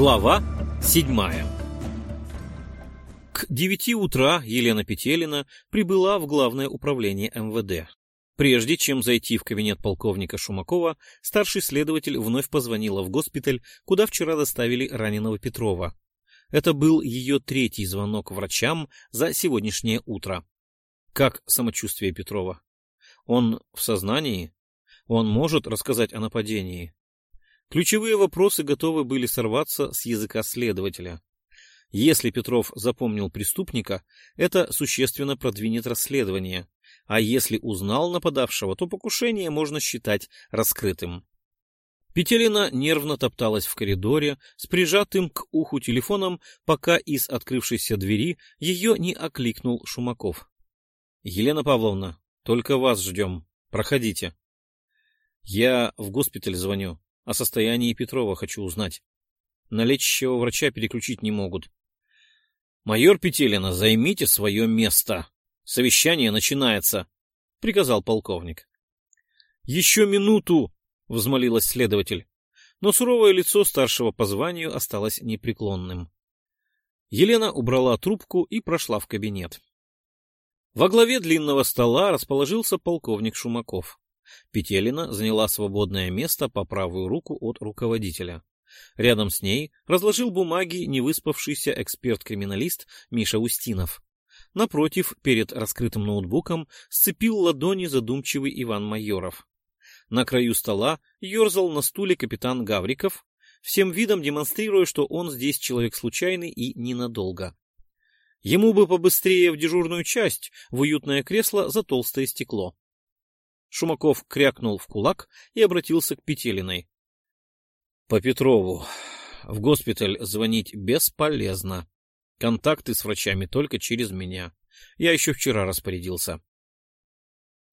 Глава седьмая К девяти утра Елена Петелина прибыла в Главное управление МВД. Прежде чем зайти в кабинет полковника Шумакова, старший следователь вновь позвонила в госпиталь, куда вчера доставили раненого Петрова. Это был ее третий звонок врачам за сегодняшнее утро. Как самочувствие Петрова? Он в сознании? Он может рассказать о нападении? Ключевые вопросы готовы были сорваться с языка следователя. Если Петров запомнил преступника, это существенно продвинет расследование, а если узнал нападавшего, то покушение можно считать раскрытым. Петелина нервно топталась в коридоре с прижатым к уху телефоном, пока из открывшейся двери ее не окликнул Шумаков. — Елена Павловна, только вас ждем. Проходите. — Я в госпиталь звоню. О состоянии Петрова хочу узнать. На лечащего врача переключить не могут. — Майор Петелина, займите свое место. Совещание начинается, — приказал полковник. — Еще минуту! — взмолилась следователь. Но суровое лицо старшего по званию осталось непреклонным. Елена убрала трубку и прошла в кабинет. Во главе длинного стола расположился полковник Шумаков. Петелина заняла свободное место по правую руку от руководителя. Рядом с ней разложил бумаги невыспавшийся эксперт-криминалист Миша Устинов. Напротив, перед раскрытым ноутбуком, сцепил ладони задумчивый Иван Майоров. На краю стола ерзал на стуле капитан Гавриков, всем видом демонстрируя, что он здесь человек случайный и ненадолго. Ему бы побыстрее в дежурную часть, в уютное кресло за толстое стекло. Шумаков крякнул в кулак и обратился к Петелиной. — По Петрову. В госпиталь звонить бесполезно. Контакты с врачами только через меня. Я еще вчера распорядился.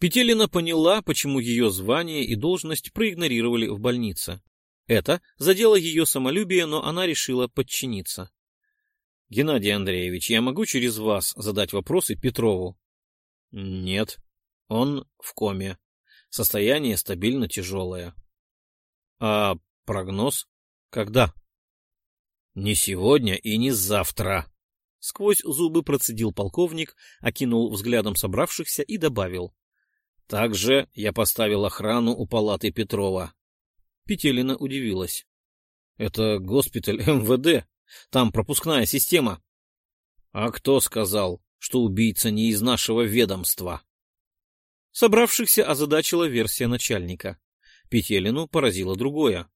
Петелина поняла, почему ее звание и должность проигнорировали в больнице. Это задело ее самолюбие, но она решила подчиниться. — Геннадий Андреевич, я могу через вас задать вопросы Петрову? — Нет. Он в коме. Состояние стабильно тяжелое. А прогноз? Когда? Не сегодня и не завтра. Сквозь зубы процедил полковник, окинул взглядом собравшихся и добавил. Также я поставил охрану у палаты Петрова. Петелина удивилась. Это госпиталь МВД. Там пропускная система. А кто сказал, что убийца не из нашего ведомства? Собравшихся озадачила версия начальника. Петелину поразило другое.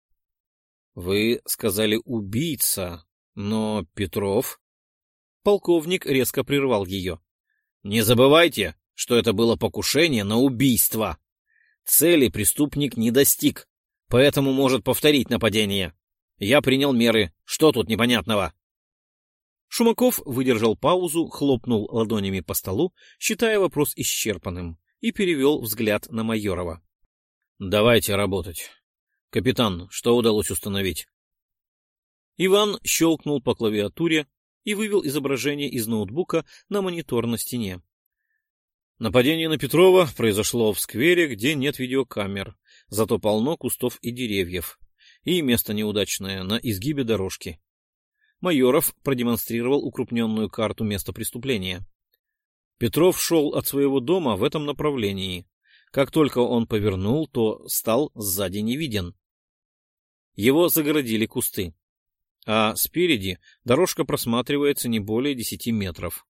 — Вы сказали «убийца», но Петров... Полковник резко прервал ее. — Не забывайте, что это было покушение на убийство. Цели преступник не достиг, поэтому может повторить нападение. Я принял меры. Что тут непонятного? Шумаков выдержал паузу, хлопнул ладонями по столу, считая вопрос исчерпанным и перевел взгляд на Майорова. — Давайте работать. Капитан, что удалось установить? Иван щелкнул по клавиатуре и вывел изображение из ноутбука на монитор на стене. Нападение на Петрова произошло в сквере, где нет видеокамер, зато полно кустов и деревьев. И место неудачное, на изгибе дорожки. Майоров продемонстрировал укрупненную карту места преступления. Петров шел от своего дома в этом направлении. Как только он повернул, то стал сзади не виден. Его загородили кусты. А спереди дорожка просматривается не более десяти метров.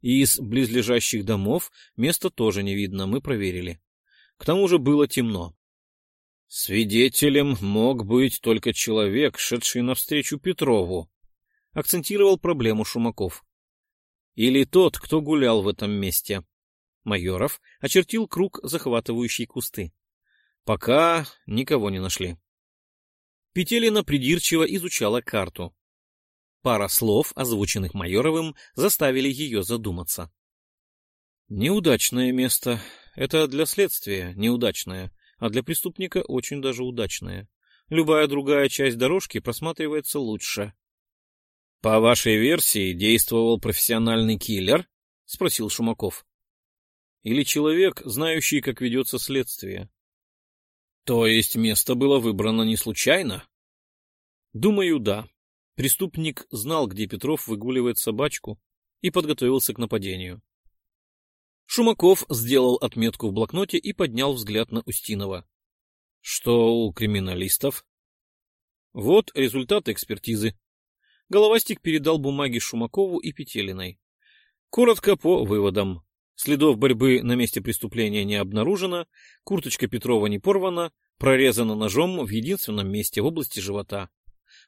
И из близлежащих домов места тоже не видно, мы проверили. К тому же было темно. Свидетелем мог быть только человек, шедший навстречу Петрову, акцентировал проблему Шумаков. Или тот, кто гулял в этом месте. Майоров очертил круг, захватывающий кусты. Пока никого не нашли. Петелина придирчиво изучала карту. Пара слов, озвученных Майоровым, заставили ее задуматься. Неудачное место. Это для следствия неудачное, а для преступника очень даже удачное. Любая другая часть дорожки просматривается лучше. — По вашей версии действовал профессиональный киллер? — спросил Шумаков. — Или человек, знающий, как ведется следствие. — То есть место было выбрано не случайно? — Думаю, да. Преступник знал, где Петров выгуливает собачку, и подготовился к нападению. Шумаков сделал отметку в блокноте и поднял взгляд на Устинова. — Что у криминалистов? — Вот результаты экспертизы. Головастик передал бумаги Шумакову и Петелиной. Коротко по выводам. Следов борьбы на месте преступления не обнаружено, курточка Петрова не порвана, прорезана ножом в единственном месте в области живота.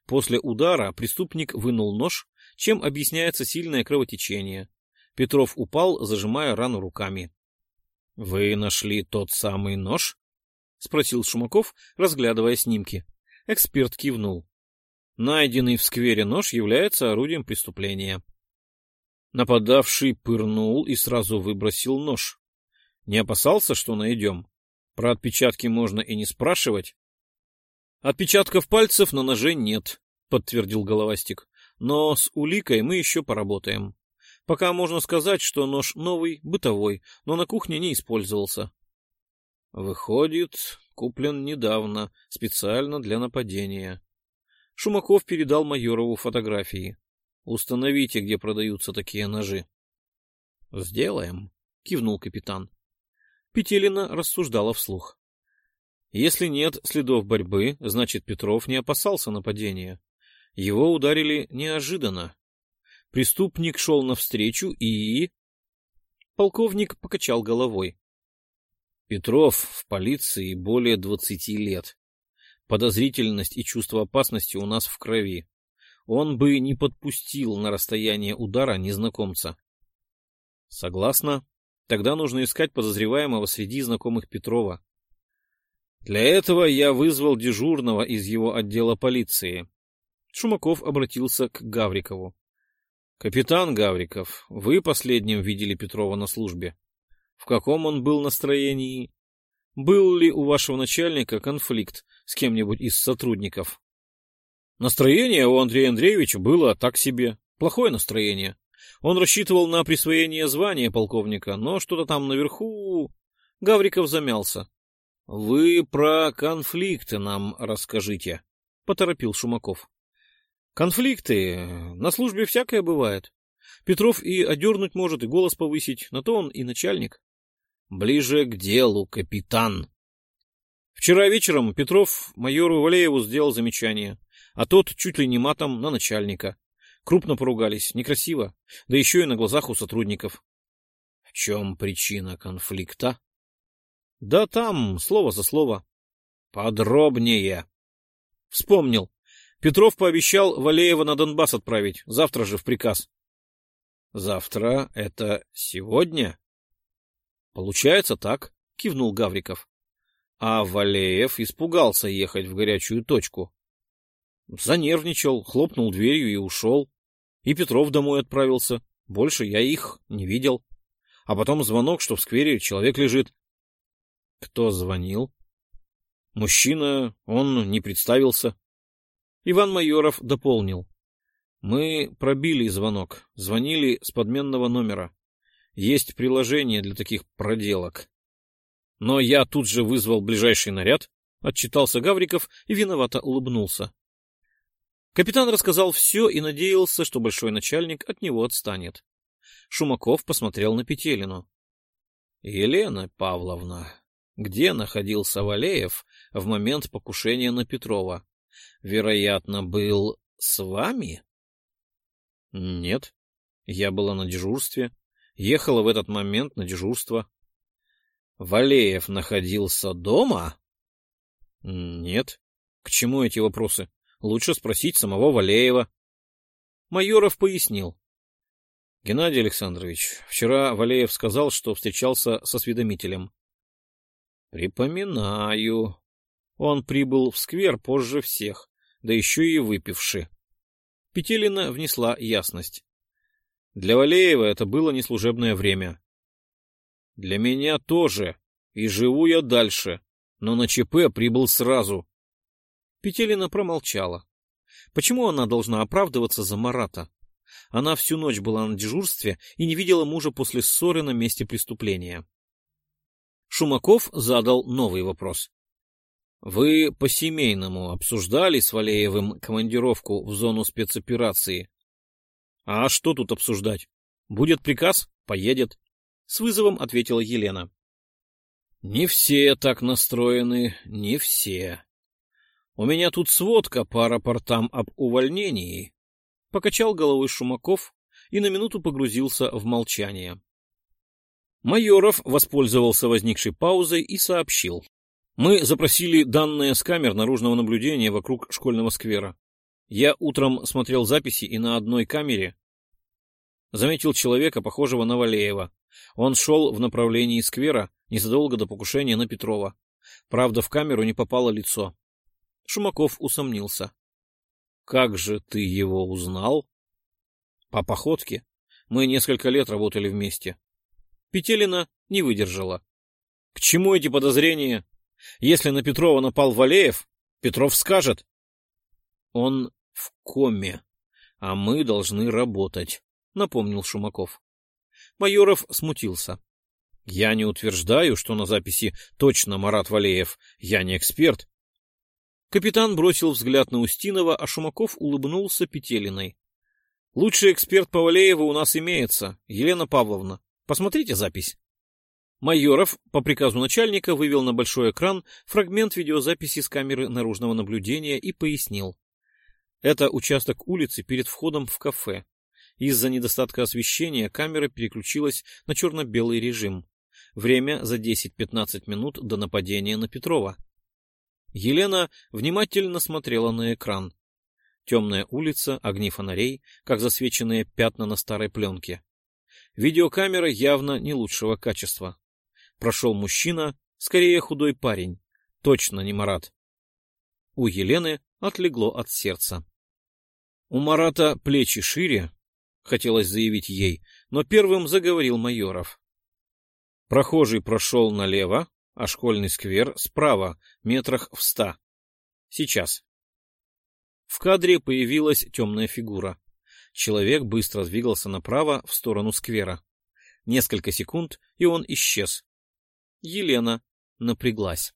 После удара преступник вынул нож, чем объясняется сильное кровотечение. Петров упал, зажимая рану руками. — Вы нашли тот самый нож? — спросил Шумаков, разглядывая снимки. Эксперт кивнул. Найденный в сквере нож является орудием преступления. Нападавший пырнул и сразу выбросил нож. Не опасался, что найдем? Про отпечатки можно и не спрашивать. Отпечатков пальцев на ноже нет, подтвердил головастик. Но с уликой мы еще поработаем. Пока можно сказать, что нож новый, бытовой, но на кухне не использовался. Выходит, куплен недавно, специально для нападения. Шумаков передал Майорову фотографии. Установите, где продаются такие ножи. — Сделаем, — кивнул капитан. Петелина рассуждала вслух. Если нет следов борьбы, значит, Петров не опасался нападения. Его ударили неожиданно. Преступник шел навстречу и... Полковник покачал головой. Петров в полиции более двадцати лет. Подозрительность и чувство опасности у нас в крови он бы не подпустил на расстояние удара незнакомца. Согласна. Тогда нужно искать подозреваемого среди знакомых Петрова. Для этого я вызвал дежурного из его отдела полиции. Шумаков обратился к Гаврикову. Капитан Гавриков, вы последним видели Петрова на службе. В каком он был настроении? Был ли у вашего начальника конфликт с кем-нибудь из сотрудников? Настроение у Андрея Андреевича было так себе. Плохое настроение. Он рассчитывал на присвоение звания полковника, но что-то там наверху... Гавриков замялся. — Вы про конфликты нам расскажите, — поторопил Шумаков. — Конфликты? На службе всякое бывает. Петров и одернуть может, и голос повысить, на то он и начальник. — Ближе к делу, капитан. Вчера вечером Петров майору Валееву сделал замечание а тот чуть ли не матом на начальника. Крупно поругались, некрасиво, да еще и на глазах у сотрудников. — В чем причина конфликта? — Да там, слово за слово. — Подробнее. — Вспомнил. Петров пообещал Валеева на Донбасс отправить, завтра же в приказ. — Завтра — это сегодня? — Получается так, — кивнул Гавриков. А Валеев испугался ехать в горячую точку. Занервничал, хлопнул дверью и ушел. И Петров домой отправился. Больше я их не видел. А потом звонок, что в сквере человек лежит. Кто звонил? Мужчина, он не представился. Иван Майоров дополнил. Мы пробили звонок, звонили с подменного номера. Есть приложение для таких проделок. Но я тут же вызвал ближайший наряд, отчитался Гавриков и виновато улыбнулся. Капитан рассказал все и надеялся, что большой начальник от него отстанет. Шумаков посмотрел на Петелину. — Елена Павловна, где находился Валеев в момент покушения на Петрова? Вероятно, был с вами? — Нет. Я была на дежурстве. Ехала в этот момент на дежурство. — Валеев находился дома? — Нет. К чему эти вопросы? Лучше спросить самого Валеева. Майоров пояснил. Геннадий Александрович, вчера Валеев сказал, что встречался со осведомителем. Припоминаю. Он прибыл в сквер позже всех, да еще и выпивши. Петелина внесла ясность. Для Валеева это было неслужебное время. Для меня тоже, и живу я дальше, но на ЧП прибыл сразу. Петелина промолчала. Почему она должна оправдываться за Марата? Она всю ночь была на дежурстве и не видела мужа после ссоры на месте преступления. Шумаков задал новый вопрос. Вы по-семейному обсуждали с Валеевым командировку в зону спецоперации? А что тут обсуждать? Будет приказ — поедет. С вызовом ответила Елена. Не все так настроены, не все. У меня тут сводка по рапортам об увольнении. Покачал головой Шумаков и на минуту погрузился в молчание. Майоров воспользовался возникшей паузой и сообщил. Мы запросили данные с камер наружного наблюдения вокруг школьного сквера. Я утром смотрел записи и на одной камере заметил человека, похожего на Валеева. Он шел в направлении сквера незадолго до покушения на Петрова. Правда, в камеру не попало лицо. Шумаков усомнился. — Как же ты его узнал? — По походке. Мы несколько лет работали вместе. Петелина не выдержала. — К чему эти подозрения? Если на Петрова напал Валеев, Петров скажет. Он в коме, а мы должны работать, напомнил Шумаков. Майоров смутился. Я не утверждаю, что на записи точно Марат Валеев. Я не эксперт. Капитан бросил взгляд на Устинова, а Шумаков улыбнулся Петелиной. Лучший эксперт по Валееву у нас имеется, Елена Павловна. Посмотрите запись. Майоров по приказу начальника вывел на большой экран фрагмент видеозаписи с камеры наружного наблюдения и пояснил. Это участок улицы перед входом в кафе. Из-за недостатка освещения камера переключилась на черно-белый режим. Время за 10-15 минут до нападения на Петрова. Елена внимательно смотрела на экран. Темная улица, огни фонарей, как засвеченные пятна на старой пленке. Видеокамера явно не лучшего качества. Прошел мужчина, скорее худой парень. Точно не Марат. У Елены отлегло от сердца. У Марата плечи шире, хотелось заявить ей, но первым заговорил Майоров. Прохожий прошел налево, а школьный сквер справа, метрах в ста. Сейчас. В кадре появилась темная фигура. Человек быстро двигался направо, в сторону сквера. Несколько секунд, и он исчез. Елена напряглась.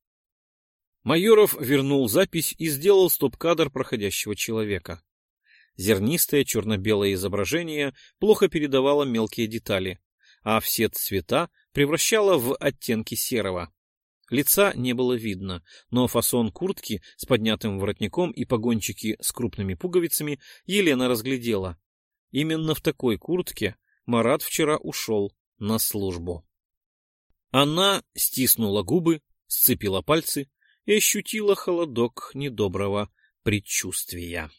Майоров вернул запись и сделал стоп-кадр проходящего человека. Зернистое черно-белое изображение плохо передавало мелкие детали, а все цвета превращало в оттенки серого. Лица не было видно, но фасон куртки с поднятым воротником и погончики с крупными пуговицами Елена разглядела. Именно в такой куртке Марат вчера ушел на службу. Она стиснула губы, сцепила пальцы и ощутила холодок недоброго предчувствия.